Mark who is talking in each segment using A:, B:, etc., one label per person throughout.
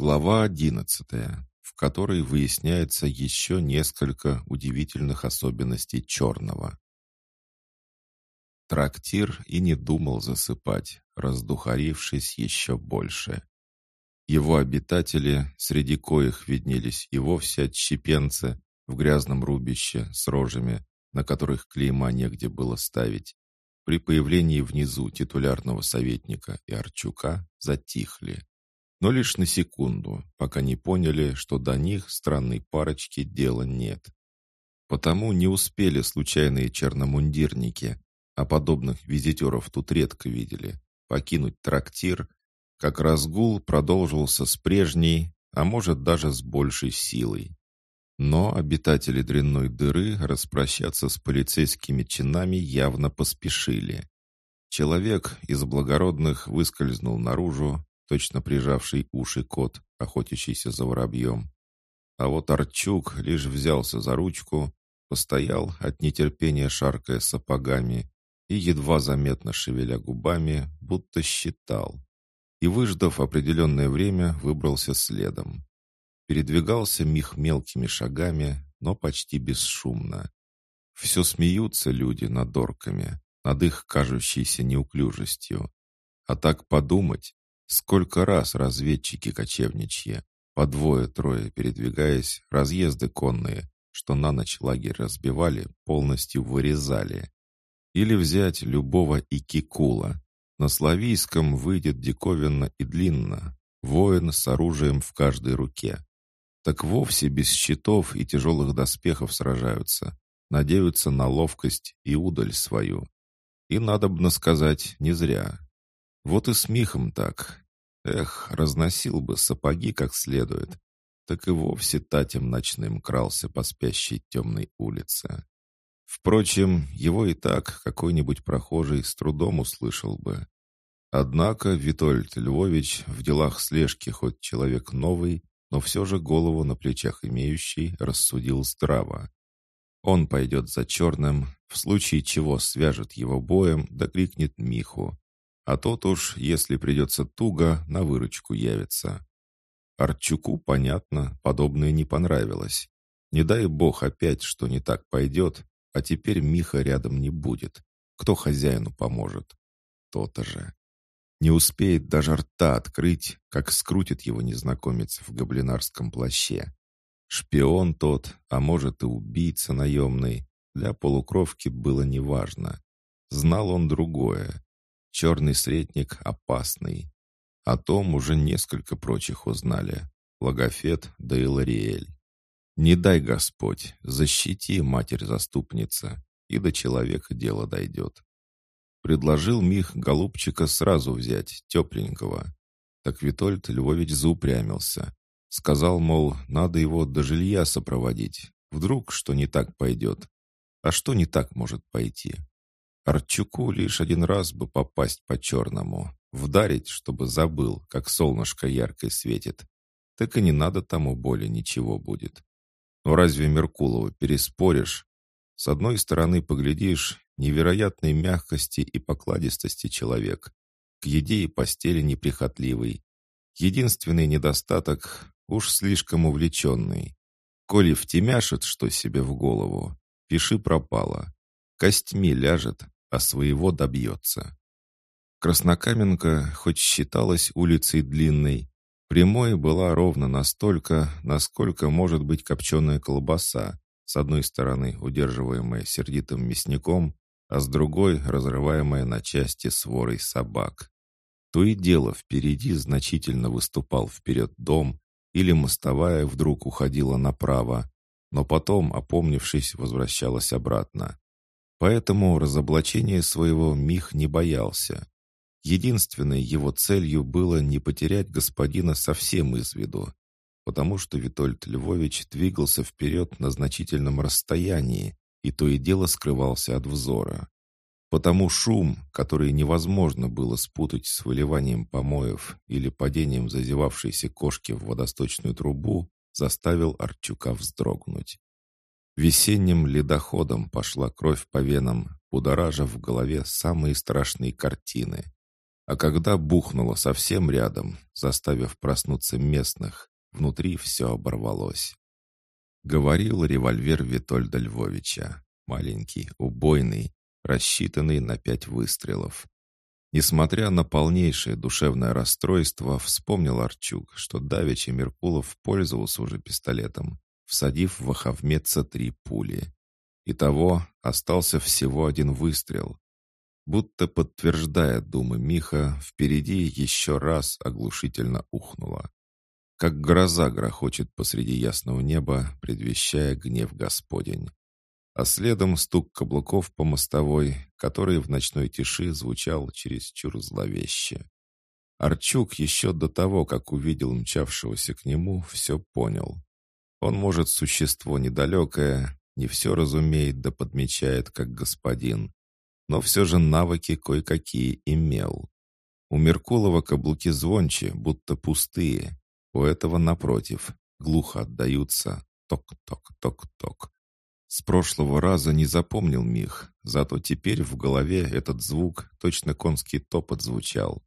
A: Глава одиннадцатая, в которой выясняется еще несколько удивительных особенностей черного. Трактир и не думал засыпать, раздухарившись еще больше. Его обитатели, среди коих виднелись и вовсе отщепенцы в грязном рубище с рожами, на которых клейма негде было ставить, при появлении внизу титулярного советника и Арчука затихли. Но лишь на секунду, пока не поняли, что до них странной парочки дела нет. Потому не успели случайные черномундирники, а подобных визитеров тут редко видели, покинуть трактир как разгул продолжился с прежней, а может даже с большей силой. Но обитатели дрянной дыры распрощаться с полицейскими чинами явно поспешили. Человек из благородных выскользнул наружу, точно прижавший уши кот, охотящийся за воробьем. А вот Арчук лишь взялся за ручку, постоял от нетерпения шаркая сапогами и, едва заметно шевеля губами, будто считал и, выждав определенное время, выбрался следом. Передвигался Мих мелкими шагами, но почти бесшумно. Все смеются люди над орками, над их кажущейся неуклюжестью. А так подумать, сколько раз разведчики кочевничьи, по двое-трое передвигаясь, разъезды конные, что на ночь лагерь разбивали, полностью вырезали. Или взять любого икикула, на славийском выйдет диковинно и длинно. Воин с оружием в каждой руке. Так вовсе без щитов и тяжелых доспехов сражаются. Надеются на ловкость и удаль свою. И, надобно сказать, не зря. Вот и с Михом так. Эх, разносил бы сапоги как следует. Так и вовсе татем ночным крался по спящей темной улице. Впрочем, его и так какой-нибудь прохожий с трудом услышал бы. Однако Витольд Львович в делах слежки хоть человек новый, но все же голову на плечах имеющий рассудил здраво. Он пойдет за черным, в случае чего свяжет его боем, да крикнет Миху. А тот уж, если придется туго, на выручку явится. Арчуку, понятно, подобное не понравилось. Не дай бог опять, что не так пойдет, а теперь Миха рядом не будет. Кто хозяину поможет? То-то же. Не успеет даже рта открыть, как скрутит его незнакомец в гоблинарском плаще. Шпион тот, а может и убийца наемный, для полукровки было неважно. Знал он другое. Черный средник опасный. О том уже несколько прочих узнали. Логофет да и Лариэль. Не дай Господь, защити, матерь-заступница, и до человека дело дойдет. Предложил Мих голубчика сразу взять, тепленького. Так Витольд Львович заупрямился. Сказал, мол, надо его до жилья сопроводить. Вдруг что не так пойдет. А что не так может пойти? Арчуку лишь один раз бы попасть по-черному. Вдарить, чтобы забыл, как солнышко ярко светит. Так и не надо тому боли ничего будет. Но разве Меркулову переспоришь? С одной стороны, поглядишь, невероятной мягкости и покладистости человек. К еде и постели неприхотливый. Единственный недостаток — уж слишком увлеченный. Коли втемяшет что себе в голову, пиши пропало. Костьми ляжет, а своего добьется. Краснокаменка, хоть считалась улицей длинной, Прямой была ровно настолько, насколько может быть копченая колбаса, с одной стороны удерживаемая сердитым мясником, а с другой разрываемая на части сворой собак. То и дело впереди значительно выступал вперед дом, или мостовая вдруг уходила направо, но потом, опомнившись, возвращалась обратно. Поэтому разоблачения своего Мих не боялся. Единственной его целью было не потерять господина совсем из виду, потому что Витольд Львович двигался вперед на значительном расстоянии и то и дело скрывался от взора. Потому шум, который невозможно было спутать с выливанием помоев или падением зазевавшейся кошки в водосточную трубу, заставил Арчука вздрогнуть. Весенним ледоходом пошла кровь по венам, будоража в голове самые страшные картины. А когда бухнуло совсем рядом, заставив проснуться местных, внутри все оборвалось. Говорил револьвер Витольда Львовича. Маленький, убойный, рассчитанный на пять выстрелов. Несмотря на полнейшее душевное расстройство, вспомнил Арчук, что Давич и Меркулов пользовался уже пистолетом, всадив в Ахавмедца три пули. Итого остался всего один выстрел. Будто подтверждая думы Миха, впереди еще раз оглушительно ухнуло. Как гроза грохочет посреди ясного неба, предвещая гнев Господень. А следом стук каблуков по мостовой, который в ночной тиши звучал чересчур зловеще. Арчук еще до того, как увидел мчавшегося к нему, все понял. Он, может, существо недалекое, не все разумеет да подмечает, как господин, но все же навыки кое-какие имел. У Меркулова каблуки звонче, будто пустые. У этого, напротив, глухо отдаются. Ток-ток-ток-ток. С прошлого раза не запомнил Мих, зато теперь в голове этот звук, точно конский топот звучал.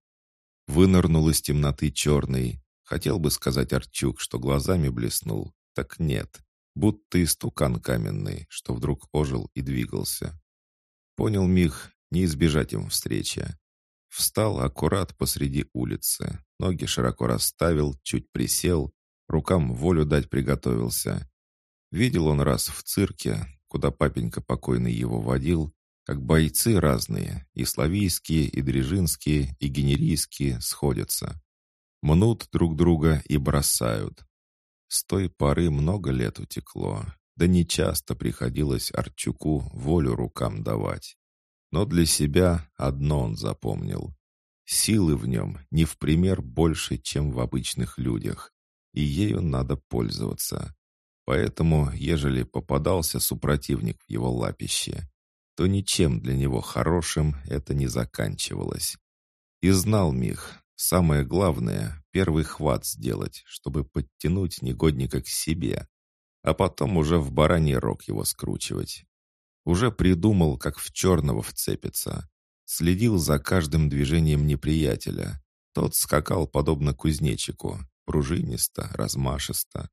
A: Вынырнул из темноты черный. Хотел бы сказать Арчук, что глазами блеснул. Так нет будто истукан каменный, что вдруг ожил и двигался. Понял Мих, не избежать им встречи. Встал аккурат посреди улицы, ноги широко расставил, чуть присел, рукам волю дать приготовился. Видел он раз в цирке, куда папенька покойный его водил, как бойцы разные, и славийские, и дрежинские, и генерийские сходятся. Мнут друг друга и бросают, с той поры много лет утекло, да нечасто приходилось Арчуку волю рукам давать. Но для себя одно он запомнил. Силы в нем не в пример больше, чем в обычных людях, и ею надо пользоваться. Поэтому, ежели попадался супротивник в его лапище, то ничем для него хорошим это не заканчивалось. И знал Мих, Самое главное — первый хват сделать, чтобы подтянуть негодника к себе, а потом уже в бараний рог его скручивать. Уже придумал, как в черного вцепиться. Следил за каждым движением неприятеля. Тот скакал подобно кузнечику, пружинисто, размашисто.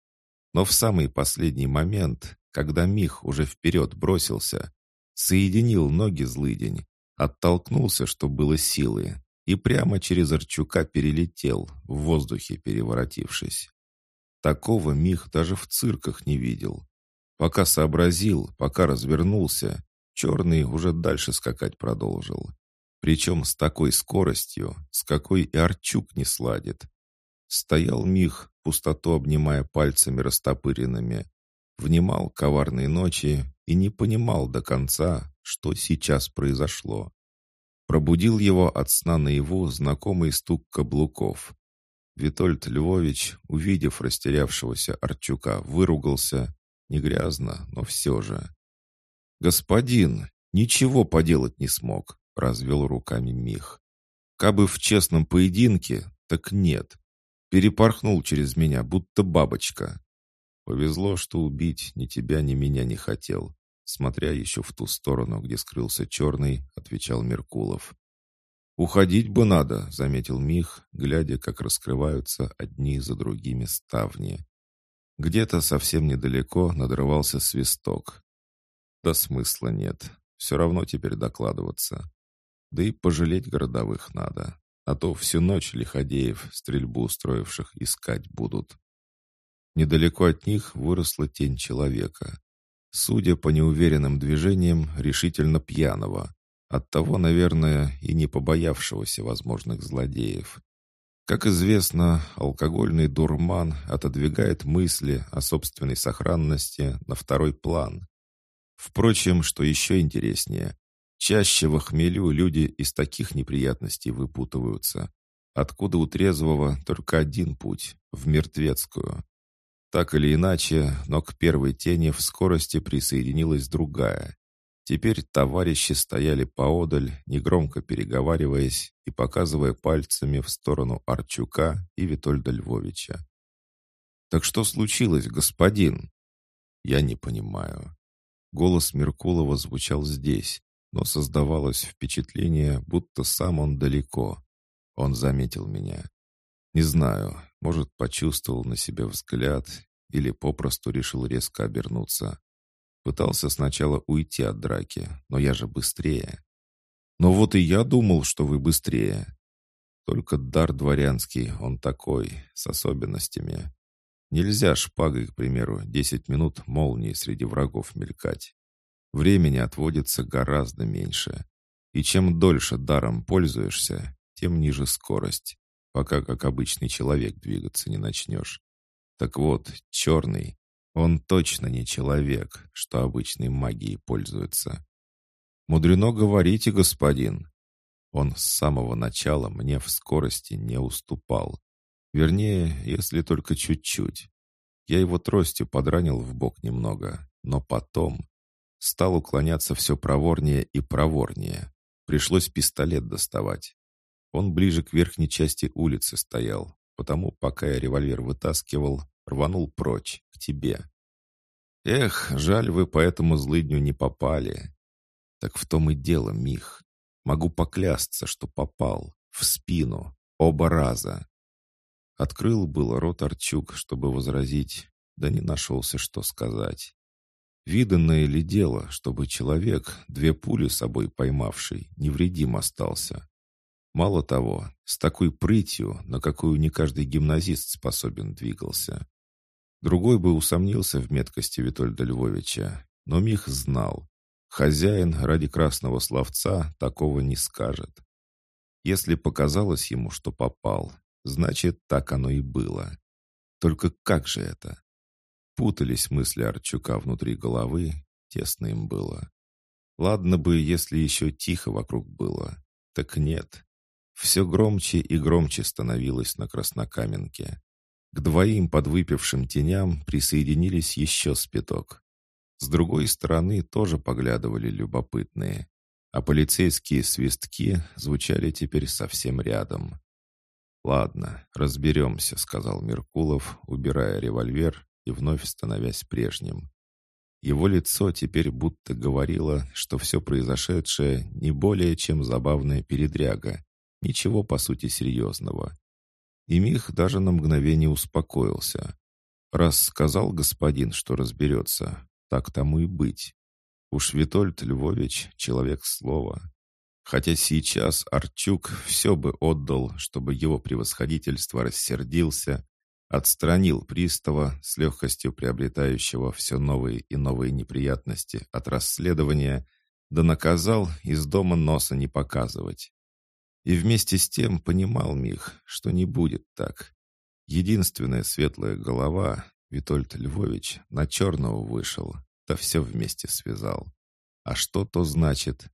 A: Но в самый последний момент, когда Мих уже вперед бросился, соединил ноги злыдень, оттолкнулся, что было силы, и прямо через Арчука перелетел, в воздухе переворотившись. Такого Мих даже в цирках не видел. Пока сообразил, пока развернулся, черный уже дальше скакать продолжил. Причем с такой скоростью, с какой и Арчук не сладит. Стоял Мих, пустоту обнимая пальцами растопыренными, внимал коварной ночи и не понимал до конца, что сейчас произошло. Пробудил его от сна наяву знакомый стук каблуков. Витольд Львович, увидев растерявшегося Арчука, выругался. Не грязно, но все же. «Господин, ничего поделать не смог», — развел руками Мих. «Кабы в честном поединке, так нет. Перепорхнул через меня, будто бабочка. Повезло, что убить ни тебя, ни меня не хотел. Смотря еще в ту сторону, где скрылся черный, отвечал Меркулов. «Уходить бы надо», — заметил Мих, глядя, как раскрываются одни за другими ставни. Где-то совсем недалеко надрывался свисток. Да смысла нет. Все равно теперь докладываться. Да и пожалеть городовых надо. А то всю ночь лиходеев, стрельбу устроивших, искать будут. Недалеко от них выросла тень человека. Судя по неуверенным движениям, решительно пьяного. Оттого, наверное, и не побоявшегося возможных злодеев. Как известно, алкогольный дурман отодвигает мысли о собственной сохранности на второй план. Впрочем, что еще интереснее, чаще в хмелю люди из таких неприятностей выпутываются, откуда у трезвого только один путь — в мертвецкую. Так или иначе, но к первой тени в скорости присоединилась другая. Теперь товарищи стояли поодаль, негромко переговариваясь и показывая пальцами в сторону Арчука и Витольда Львовича. «Так что случилось, господин?» «Я не понимаю». Голос Меркулова звучал здесь, но создавалось впечатление, будто сам он далеко. Он заметил меня. Не знаю, может, почувствовал на себе взгляд или попросту решил резко обернуться. Пытался сначала уйти от драки, но я же быстрее. Но вот и я думал, что вы быстрее. Только дар дворянский, он такой, с особенностями. Нельзя шпагой, к примеру, десять минут молнии среди врагов мелькать. Времени отводится гораздо меньше. И чем дольше даром пользуешься, тем ниже скорость, пока как обычный человек двигаться не начнешь. Так вот, черный, он точно не человек, что обычной магией пользуется. Мудрено говорите, господин. Он с самого начала мне в скорости не уступал. Вернее, если только чуть-чуть. Я его тростью подранил в бок немного, но потом стал уклоняться все проворнее и проворнее. Пришлось пистолет доставать. Он ближе к верхней части улицы стоял, потому пока я револьвер вытаскивал, рванул прочь, к тебе. Эх, жаль, вы по этому злыдню не попали. Так в том и дело, Мих. Могу поклясться, что попал. В спину. Оба раза. Открыл был рот Арчук, чтобы возразить, да не нашелся, что сказать. Виданное ли дело, чтобы человек, две пули собой поймавший, невредим остался? Мало того, с такой прытью, на какую не каждый гимназист способен двигался. Другой бы усомнился в меткости Витольда Львовича, но Мих знал, Хозяин ради красного словца такого не скажет. Если показалось ему, что попал, значит, так оно и было. Только как же это? Путались мысли Арчука внутри головы, тесно им было. Ладно бы, если еще тихо вокруг было. Так нет. Все громче и громче становилось на Краснокаменке. К двоим подвыпившим теням присоединились еще спиток. С другой стороны тоже поглядывали любопытные, а полицейские свистки звучали теперь совсем рядом. «Ладно, разберемся», — сказал Меркулов, убирая револьвер и вновь становясь прежним. Его лицо теперь будто говорило, что все произошедшее не более чем забавная передряга, ничего по сути серьезного. И Мих даже на мгновение успокоился. Раз сказал господин, что разберется, так тому и быть. Уж Витольд Львович — человек слова. Хотя сейчас Арчук все бы отдал, чтобы его превосходительство рассердился, отстранил пристава с легкостью приобретающего все новые и новые неприятности от расследования, да наказал из дома носа не показывать. И вместе с тем понимал Мих, что не будет так. Единственная светлая голова, Витольд Львович на черного вышел, да все вместе связал. А что то значит?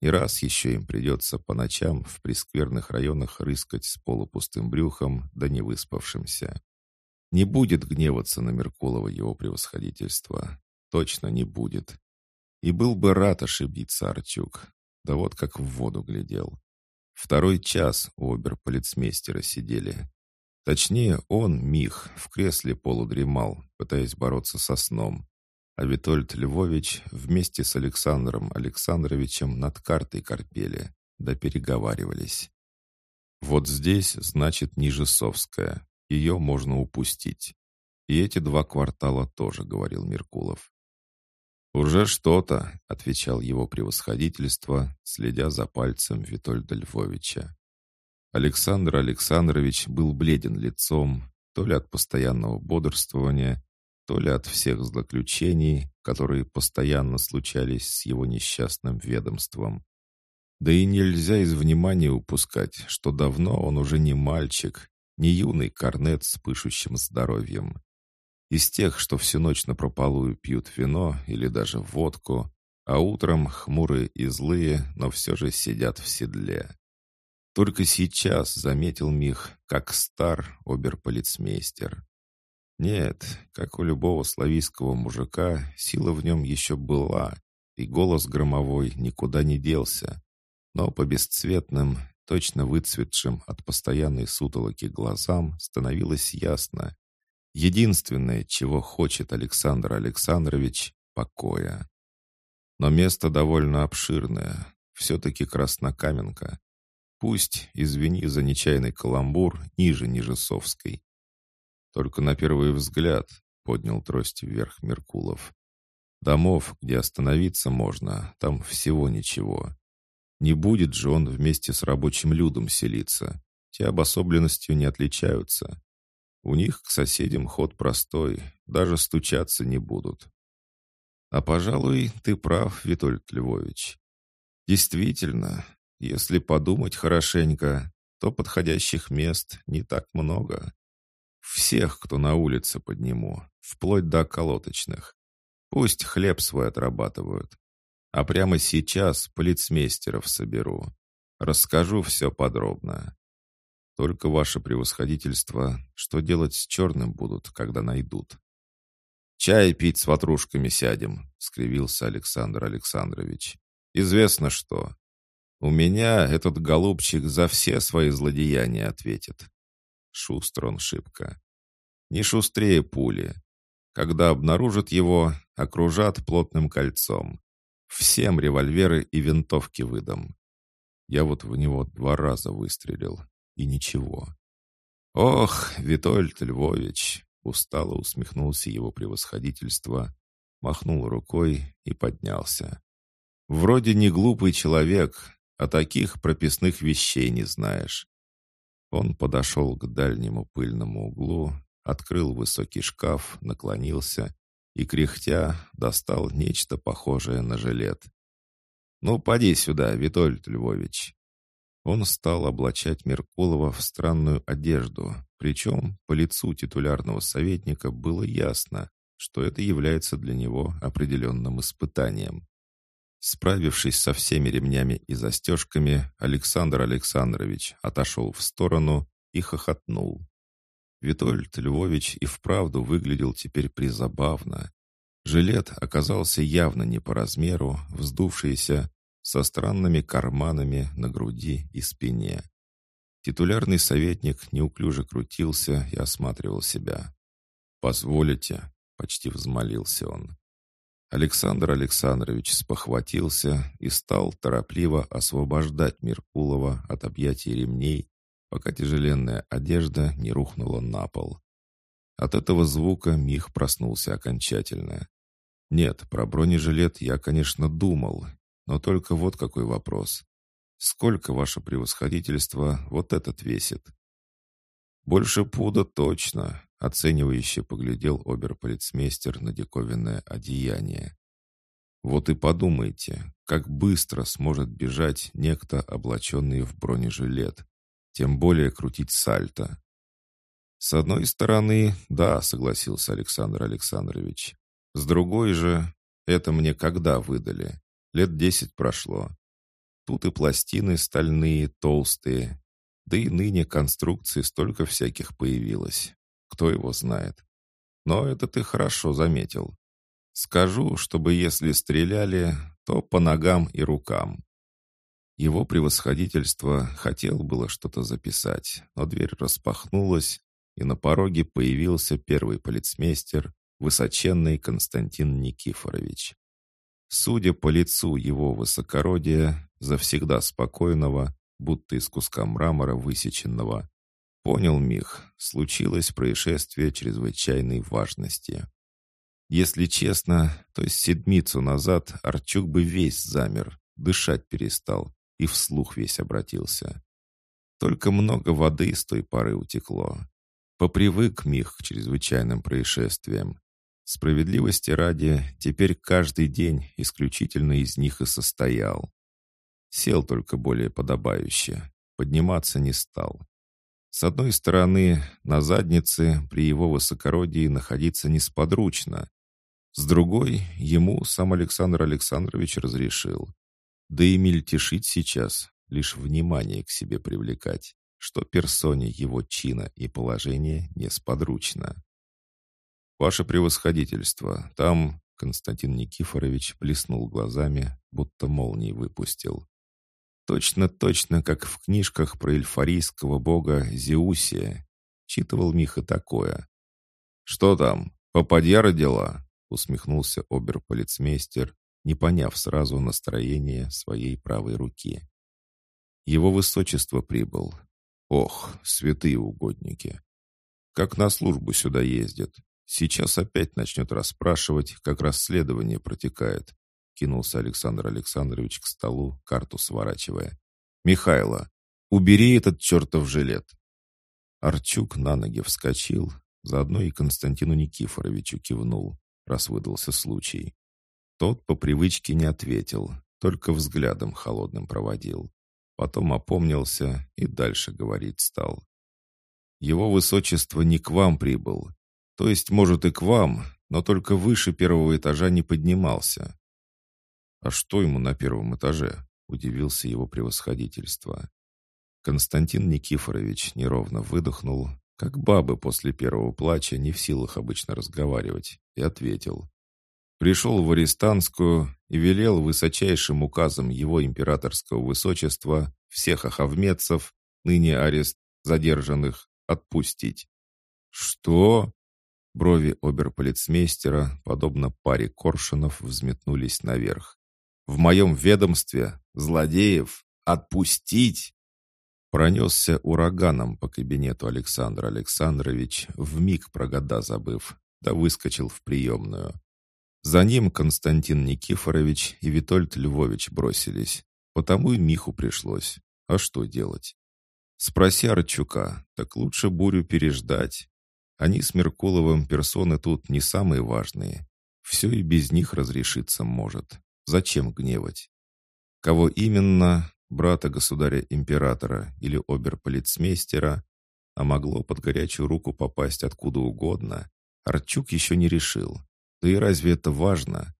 A: Не раз еще им придется по ночам в прескверных районах рыскать с полупустым брюхом, да не выспавшимся. Не будет гневаться на Меркулова его превосходительство. Точно не будет. И был бы рад ошибиться Арчук. Да вот как в воду глядел. Второй час у оберполицмейстера сидели. Точнее, он, Мих, в кресле полудремал, пытаясь бороться со сном. А Витольд Львович вместе с Александром Александровичем над картой корпели, да переговаривались. Вот здесь, значит, ниже Совская. Ее можно упустить. И эти два квартала тоже, говорил Меркулов. «Уже что-то», — отвечал его превосходительство, следя за пальцем Витольда Львовича. Александр Александрович был бледен лицом, то ли от постоянного бодрствования, то ли от всех злоключений, которые постоянно случались с его несчастным ведомством. Да и нельзя из внимания упускать, что давно он уже не мальчик, не юный корнет с пышущим здоровьем. Из тех, что всю ночь напропалую пьют вино или даже водку, а утром хмурые и злые, но все же сидят в седле. Только сейчас заметил Мих, как стар оберполицмейстер. Нет, как у любого славийского мужика, сила в нем еще была, и голос громовой никуда не делся. Но по бесцветным, точно выцветшим от постоянной сутолоки глазам становилось ясно. Единственное, чего хочет Александр Александрович — покоя. Но место довольно обширное, все-таки Краснокаменка. Пусть, извини за нечаянный каламбур, ниже Нижесовской. Только на первый взгляд, поднял трость вверх Меркулов. Домов, где остановиться можно, там всего ничего. Не будет же он вместе с рабочим людом селиться. Те обособленностью не отличаются. У них к соседям ход простой, даже стучаться не будут. А, пожалуй, ты прав, Витольд Львович. Действительно, если подумать хорошенько, то подходящих мест не так много. Всех, кто на улице подниму, вплоть до колоточных. Пусть хлеб свой отрабатывают. А прямо сейчас полицмейстеров соберу. Расскажу все подробно. Только ваше превосходительство, что делать с черным будут, когда найдут? «Чай пить с ватрушками сядем», — скривился Александр Александрович. «Известно что. У меня этот голубчик за все свои злодеяния ответит». Шустр он шибко. Не шустрее пули. Когда обнаружат его, окружат плотным кольцом. Всем револьверы и винтовки выдам. Я вот в него два раза выстрелил, и ничего. «Ох, Витольд Львович!» — устало усмехнулся его превосходительство, махнул рукой и поднялся. «Вроде не глупый человек, а таких прописных вещей не знаешь». Он подошел к дальнему пыльному углу, открыл высокий шкаф, наклонился и, кряхтя, достал нечто похожее на жилет. «Ну, поди сюда, Витольд Львович». Он стал облачать Меркулова в странную одежду, причем по лицу титулярного советника было ясно, что это является для него определенным испытанием. Справившись со всеми ремнями и застежками, Александр Александрович отошел в сторону и хохотнул. Витольд Львович и вправду выглядел теперь призабавно. Жилет оказался явно не по размеру, вздувшийся, со странными карманами на груди и спине. Титулярный советник неуклюже крутился и осматривал себя. «Позволите?» — почти взмолился он. Александр Александрович спохватился и стал торопливо освобождать Меркулова от объятий ремней пока тяжеленная одежда не рухнула на пол. От этого звука Мих проснулся окончательно. Нет, про бронежилет я, конечно, думал, но только вот какой вопрос. Сколько ваше превосходительство вот этот весит? Больше пуда точно, оценивающе поглядел оберполицмейстер на диковинное одеяние. Вот и подумайте, как быстро сможет бежать некто, облаченный в бронежилет, тем более крутить сальто. С одной стороны, да, согласился Александр Александрович. С другой же, это мне когда выдали? Лет десять прошло. Тут и пластины стальные, толстые. Да и ныне конструкции столько всяких появилось. Кто его знает. Но это ты хорошо заметил. Скажу, чтобы если стреляли, то по ногам и рукам. Его превосходительство хотел было что-то записать, но дверь распахнулась, и на пороге появился первый полицмейстер, высоченный Константин Никифорович. Судя по лицу его высокородия, завсегда спокойного, будто из куска мрамора высеченного, понял Мих, случилось происшествие чрезвычайной важности. Если честно, то седмицу назад Арчук бы весь замер, дышать перестал, и вслух весь обратился. Только много воды с той поры утекло. Попривык Мих к чрезвычайным происшествиям. Справедливости ради, теперь каждый день исключительно из них и состоял. Сел только более подобающе, подниматься не стал. С одной стороны, на заднице при его высокородии находиться несподручно. С другой, ему сам Александр Александрович разрешил. Да и мельтешить сейчас, лишь внимание к себе привлекать, что персоне его чина и положения несподручно. «Ваше превосходительство, там...» Константин Никифорович блеснул глазами, будто молнии выпустил. Точно-точно, как в книжках про эльфарийского бога Зеусия. Читывал Миха такое. «Что там, попадья родила?» усмехнулся оберполицмейстер, не поняв сразу настроение своей правой руки. Его высочество прибыл. Ох, святые угодники. Как на службу сюда ездят. Сейчас опять начнет расспрашивать, как расследование протекает. Кинулся Александр Александрович к столу, карту сворачивая. «Михайло, убери этот чертов жилет!» Арчук на ноги вскочил, заодно и Константину Никифоровичу кивнул, раз выдался случай. Тот по привычке не ответил, только взглядом холодным проводил. Потом опомнился и дальше говорить стал. «Его высочество не к вам прибыл. То есть, может, и к вам, но только выше первого этажа не поднимался». «А что ему на первом этаже?» — удивился его превосходительство. Константин Никифорович неровно выдохнул, как бабы после первого плача не в силах обычно разговаривать, и ответил пришел в Арестанскую и велел высочайшим указом его императорского высочества всех ахавмедцев, ныне арест задержанных, отпустить. «Что?» Брови оберполицмейстера, подобно паре коршунов, взметнулись наверх. «В моем ведомстве злодеев отпустить?» Пронесся ураганом по кабинету Александр Александрович, вмиг про года забыв, да выскочил в приемную. За ним Константин Никифорович и Витольд Львович бросились. Потому и Миху пришлось. А что делать? Спроси Арчука, так лучше бурю переждать. Они с Меркуловым персоны тут не самые важные. Все и без них разрешиться может. Зачем гневать? Кого именно, брата государя-императора или оберполицмейстера, а могло под горячую руку попасть откуда угодно, Арчук еще не решил. Да и разве это важно?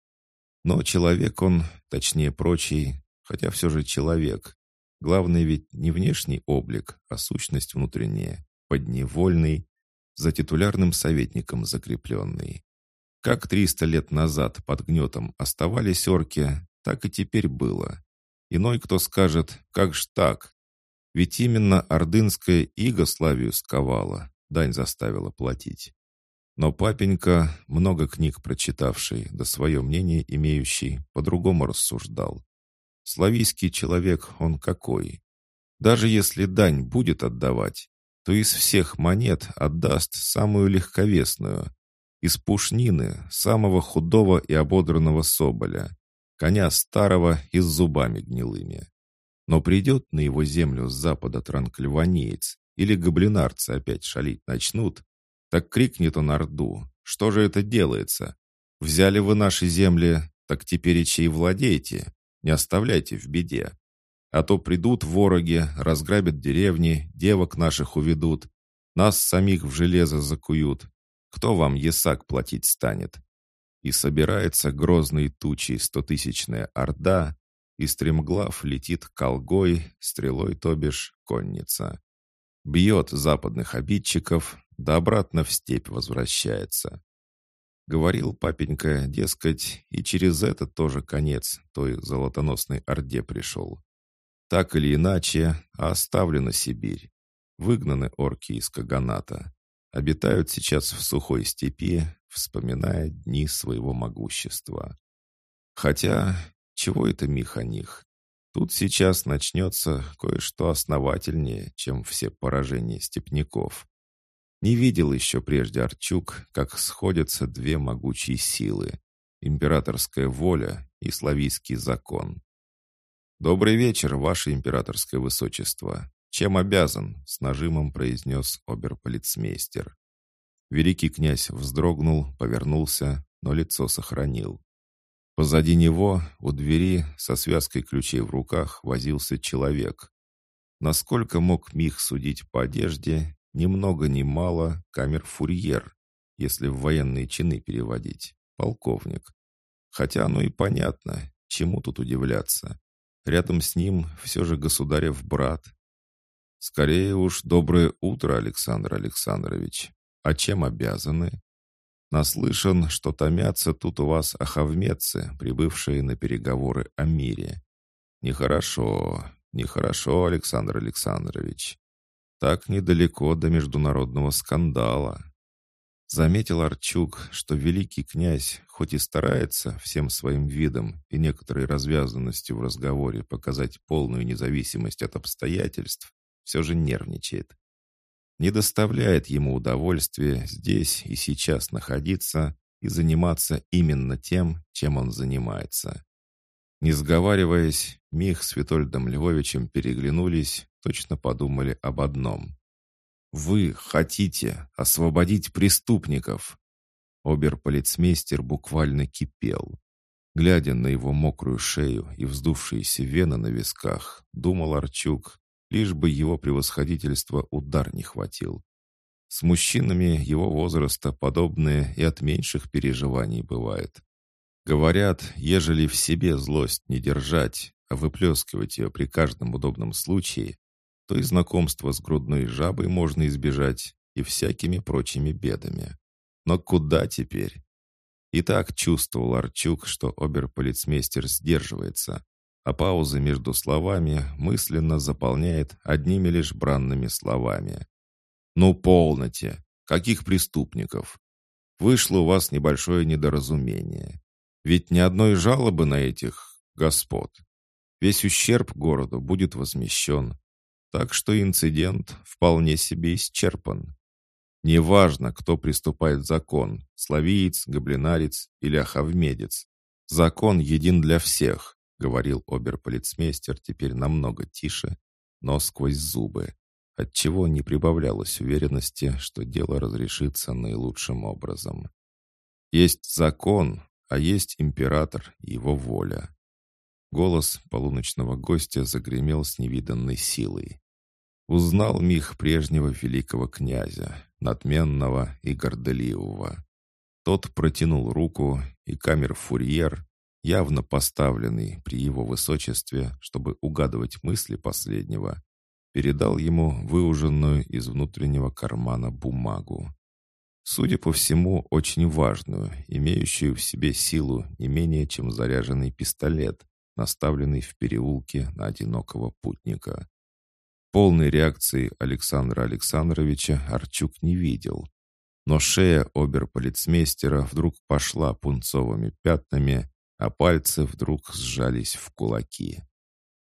A: Но человек он, точнее прочий, хотя все же человек. Главное ведь не внешний облик, а сущность внутренняя, подневольный, за титулярным советником закрепленный. Как триста лет назад под гнетом оставались орки, так и теперь было. Иной кто скажет, как ж так? Ведь именно ордынская иго славию сковала, дань заставила платить. Но папенька, много книг прочитавший, да свое мнение имеющий, по-другому рассуждал. Славийский человек он какой? Даже если дань будет отдавать, то из всех монет отдаст самую легковесную. Из пушнины самого худого и ободранного соболя, коня старого и с зубами гнилыми. Но придет на его землю с запада транкльванеец или гоблинарцы опять шалить начнут, так крикнет он Орду. Что же это делается? Взяли вы наши земли, так теперь и владеете. Не оставляйте в беде. А то придут вороги, разграбят деревни, девок наших уведут. Нас самих в железо закуют. Кто вам ясак платить станет? И собирается грозной тучей стотысячная орда, и стремглав летит колгой, стрелой то бишь конница. Бьет западных обидчиков, да обратно в степь возвращается. Говорил папенька, дескать, и через это тоже конец той золотоносной орде пришел. Так или иначе, оставлена Сибирь. Выгнаны орки из Каганата. Обитают сейчас в сухой степи, вспоминая дни своего могущества. Хотя, чего это Мих о них? Тут сейчас начнется кое-что основательнее, чем все поражения степняков. Не видел еще прежде Арчук, как сходятся две могучие силы — императорская воля и славийский закон. «Добрый вечер, ваше императорское высочество. Чем обязан?» — с нажимом произнес оберполицмейстер. Великий князь вздрогнул, повернулся, но лицо сохранил. Позади него, у двери, со связкой ключей в руках, возился человек. Насколько мог Мих судить по одежде, ни много ни мало камер-фурьер, если в военные чины переводить, полковник. Хотя оно и понятно, чему тут удивляться. Рядом с ним все же государев брат. Скорее уж, доброе утро, Александр Александрович. А чем обязаны? Наслышан, что томятся тут у вас ахавмедцы, прибывшие на переговоры о мире. Нехорошо, нехорошо, Александр Александрович. Так недалеко до международного скандала. Заметил Арчук, что великий князь, хоть и старается всем своим видом и некоторой развязанностью в разговоре показать полную независимость от обстоятельств, все же нервничает. Не доставляет ему удовольствия здесь и сейчас находиться и заниматься именно тем, чем он занимается. Не сговариваясь, Мих с Витольдом Львовичем переглянулись, точно подумали об одном. «Вы хотите освободить преступников!» Оберполицмейстер буквально кипел. Глядя на его мокрую шею и вздувшиеся вены на висках, думал Арчук, лишь бы его превосходительство удар не хватил. С мужчинами его возраста подобное и от меньших переживаний бывает. Говорят, ежели в себе злость не держать, а выплескивать ее при каждом удобном случае, то и знакомство с грудной жабой можно избежать и всякими прочими бедами. Но куда теперь? И так чувствовал Арчук, что оберполицмейстер сдерживается, а паузы между словами мысленно заполняет одними лишь бранными словами. «Ну, полноте! Каких преступников? Вышло у вас небольшое недоразумение. Ведь ни одной жалобы на этих господ. Весь ущерб городу будет возмещен, так что инцидент вполне себе исчерпан. Неважно, кто приступает закон, славиец, гоблинарец или ахавмедец. Закон един для всех, говорил оберполицмейстер теперь намного тише, но сквозь зубы, отчего не прибавлялось уверенности, что дело разрешится наилучшим образом. Есть закон, а есть император и его воля. Голос полуночного гостя загремел с невиданной силой. Узнал Мих прежнего великого князя, надменного и горделивого. Тот протянул руку, и камер-фурьер, явно поставленный при его высочестве, чтобы угадывать мысли последнего, передал ему выуженную из внутреннего кармана бумагу. Судя по всему, очень важную, имеющую в себе силу не менее чем заряженный пистолет, наставленный в переулке на одинокого путника. Полной реакции Александра Александровича Арчук не видел. Но шея оберполицмейстера вдруг пошла пунцовыми пятнами, а пальцы вдруг сжались в кулаки.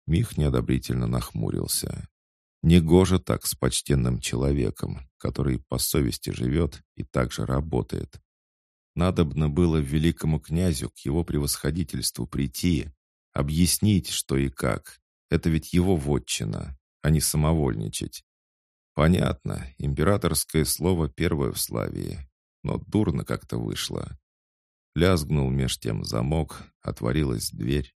A: Мих неодобрительно нахмурился. Негоже так с почтенным человеком, который по совести живет и также работает. Надобно было великому князю к его превосходительству прийти, объяснить, что и как. Это ведь его вотчина, а не самовольничать. Понятно, императорское слово первое в Славии, но дурно как-то вышло. Лязгнул меж тем замок, отворилась дверь.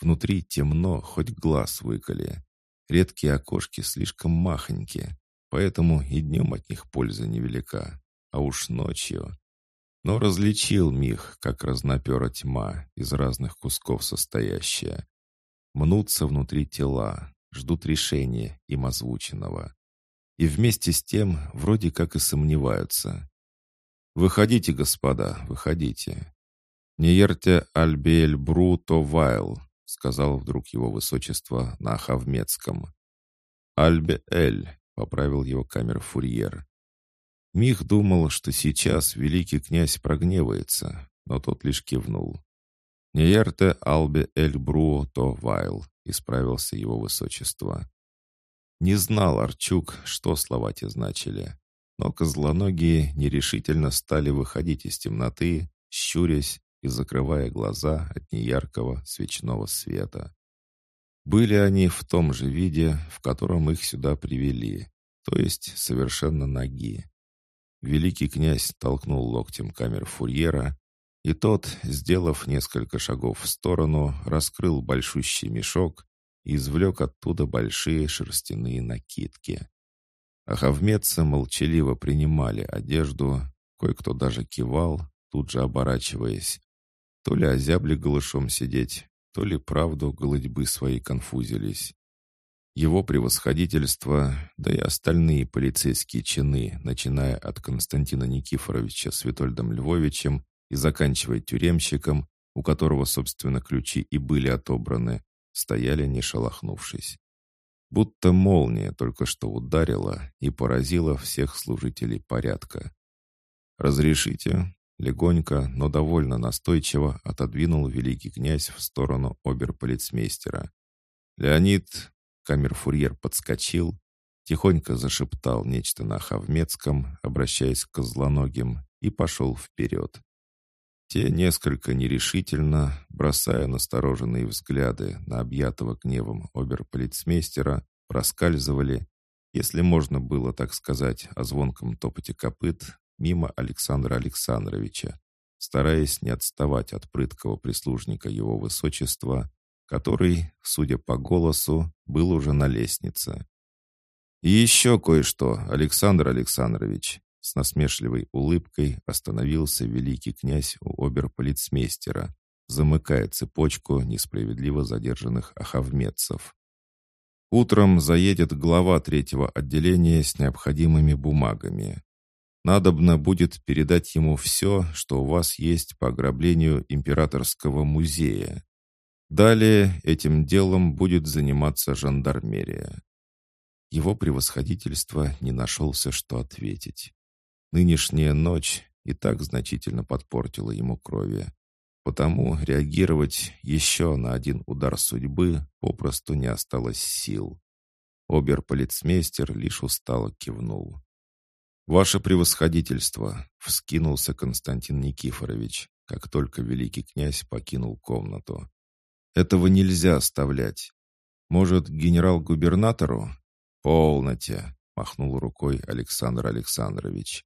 A: Внутри темно, хоть глаз выколи. Редкие окошки слишком махонькие, поэтому и днем от них польза невелика, а уж ночью. Но различил Мих, как разнопера тьма, из разных кусков состоящая. Мнутся внутри тела, ждут решения им озвученного. И вместе с тем вроде как и сомневаются. «Выходите, господа, выходите. Не ерте альбель бруто вайл», сказал вдруг его высочество на Хавмецком. «Альбе-эль», — поправил его камер-фурьер. Мих думал, что сейчас великий князь прогневается, но тот лишь кивнул. «Не ерте албе эль бруто вайл», — исправился его высочество. Не знал Арчук, что слова те значили, но козлоногие нерешительно стали выходить из темноты, щурясь и закрывая глаза от неяркого свечного света. Были они в том же виде, в котором их сюда привели, то есть совершенно ноги. Великий князь толкнул локтем камер фурьера, и тот, сделав несколько шагов в сторону, раскрыл большущий мешок и извлек оттуда большие шерстяные накидки. Ахавмедцы молчаливо принимали одежду, кое-кто даже кивал, тут же оборачиваясь. То ли озябли голышом сидеть, то ли правду голодьбы свои конфузились. Его превосходительство, да и остальные полицейские чины, начиная от Константина Никифоровича с Витольдом Львовичем и заканчивая тюремщиком, у которого, собственно, ключи и были отобраны, стояли не шелохнувшись. Будто молния только что ударила и поразила всех служителей порядка. «Разрешите?» Легонько, но довольно настойчиво отодвинул великий князь в сторону оберполицмейстера. «Леонид...» Камерфурьер подскочил, тихонько зашептал нечто на хавмецком, обращаясь к козлоногим, и пошел вперед. Те несколько нерешительно, бросая настороженные взгляды на объятого гневом оберполицмейстера, проскальзывали, если можно было так сказать о звонком топоте копыт, мимо Александра Александровича, стараясь не отставать от прыткого прислужника его высочества, который, судя по голосу, был уже на лестнице. «И еще кое-что, Александр Александрович!» С насмешливой улыбкой остановился великий князь у оберполицмейстера, замыкая цепочку несправедливо задержанных ахавмедцев. Утром заедет глава третьего отделения с необходимыми бумагами. Надобно будет передать ему все, что у вас есть по ограблению императорского музея. Далее этим делом будет заниматься жандармерия. Его превосходительство не нашелся, что ответить. Нынешняя ночь и так значительно подпортила ему крови. Потому реагировать еще на один удар судьбы попросту не осталось сил. Оберполицмейстер лишь устало кивнул. «Ваше превосходительство!» — вскинулся Константин Никифорович, как только великий князь покинул комнату. «Этого нельзя оставлять. Может, генерал-губернатору?» «Полноте!» — махнул рукой Александр Александрович.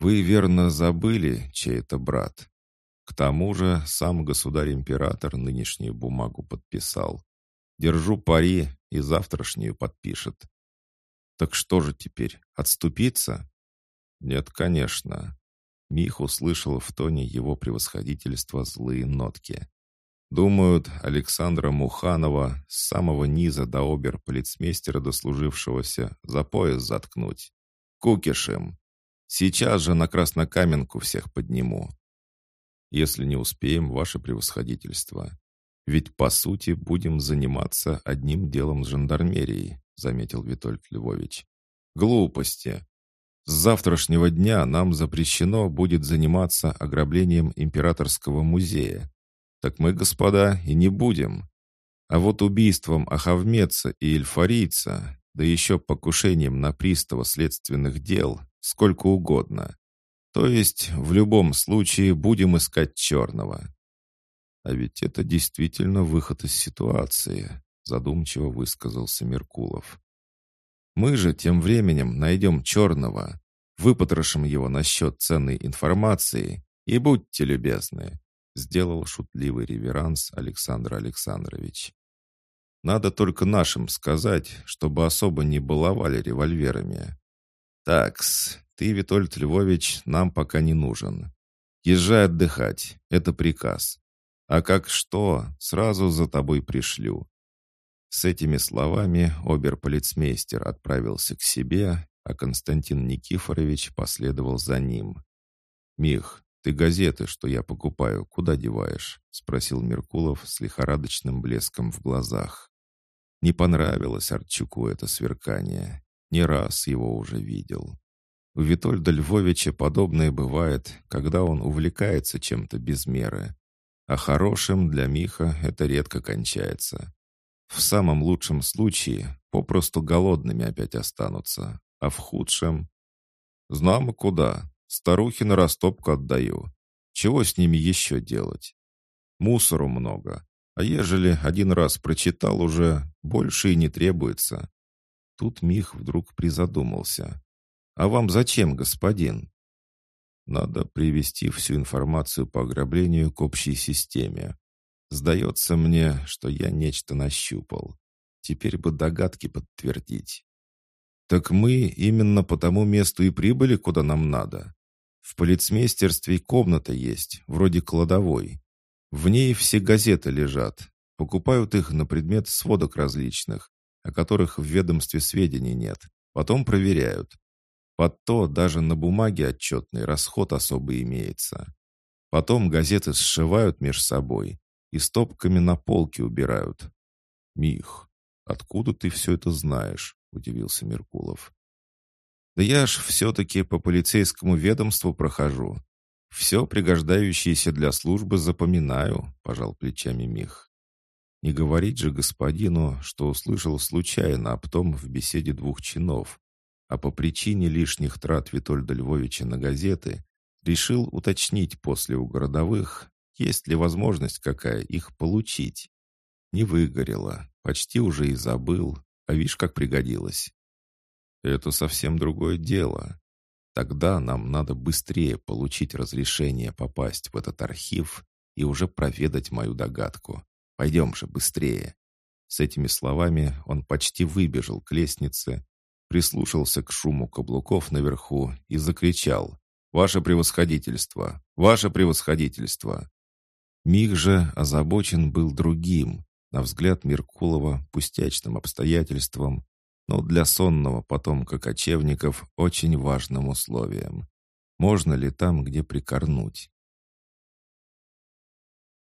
A: «Вы верно забыли, чей это брат. К тому же сам государь-император нынешнюю бумагу подписал. Держу пари и завтрашнюю подпишет. Так что же теперь, отступиться? Нет, конечно. Мих услышал в тоне его превосходительства злые нотки. Думают, Александра Муханова с самого низа до обер-полицмейстера дослужившегося за пояс заткнуть. Кукишем. Сейчас же на Краснокаменку всех подниму если не успеем, ваше превосходительство. Ведь, по сути, будем заниматься одним делом с жандармерией», заметил Витольд Львович. «Глупости. С завтрашнего дня нам запрещено будет заниматься ограблением императорского музея. Так мы, господа, и не будем. А вот убийством Ахавмеца и Эльфарийца, да еще покушением на пристава следственных дел, сколько угодно. То есть в любом случае будем искать черного. А ведь это действительно выход из ситуации, задумчиво высказался Меркулов. Мы же тем временем найдем черного, выпотрошим его насчет ценной информации и будьте любезны, сделал шутливый реверанс Александр Александрович. Надо только нашим сказать, чтобы особо не баловали револьверами. Такс, ты, Витольд Львович, нам пока не нужен. Езжай отдыхать, это приказ. А как что, сразу за тобой пришлю». С этими словами оберполицмейстер отправился к себе, а Константин Никифорович последовал за ним. «Мих, ты газеты, что я покупаю, куда деваешь?» — спросил Меркулов с лихорадочным блеском в глазах. Не понравилось Арчуку это сверкание. Не раз его уже видел. У Витольда Львовича подобное бывает, когда он увлекается чем-то без меры. А хорошим для Миха это редко кончается. В самом лучшем случае попросту голодными опять останутся, а в худшем... Знамо куда, старухи на растопку отдаю. Чего с ними еще делать? Мусору много, а ежели один раз прочитал уже, больше и не требуется. Тут Мих вдруг призадумался. «А вам зачем, господин?» «Надо привести всю информацию по ограблению к общей системе. Сдается мне, что я нечто нащупал. Теперь бы догадки подтвердить». «Так мы именно по тому месту и прибыли, куда нам надо. В полицмейстерстве комната есть, вроде кладовой. В ней все газеты лежат. Покупают их на предмет сводок различных, о которых в ведомстве сведений нет. Потом проверяют. Под то даже на бумаге отчетный расход особый имеется. Потом газеты сшивают меж собой и стопками на полке убирают. «Мих, откуда ты все это знаешь?» — удивился Меркулов. «Да я ж все-таки по полицейскому ведомству прохожу. Все пригождающееся для службы запоминаю», — пожал плечами Мих. Не говорить же господину, что услышал случайно об том в беседе двух чинов, а по причине лишних трат Витольда Львовича на газеты решил уточнить после у городовых, есть ли возможность какая их получить. Не выгорело, почти уже и забыл, а видишь, как пригодилось. Это совсем другое дело. Тогда нам надо быстрее получить разрешение попасть в этот архив и уже проведать мою догадку. Пойдем же быстрее!» С этими словами он почти выбежал к лестнице, прислушался к шуму каблуков наверху и закричал «Ваше превосходительство! Ваше превосходительство!» Миг же озабочен был другим, на взгляд Меркулова, пустячным обстоятельством, но для сонного потомка кочевников очень важным условием. Можно ли там, где прикорнуть?